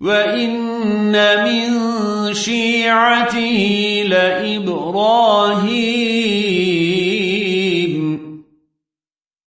وَإِنَّ مِن شِيعَتِهِ لَإِبْرَاهِيمَ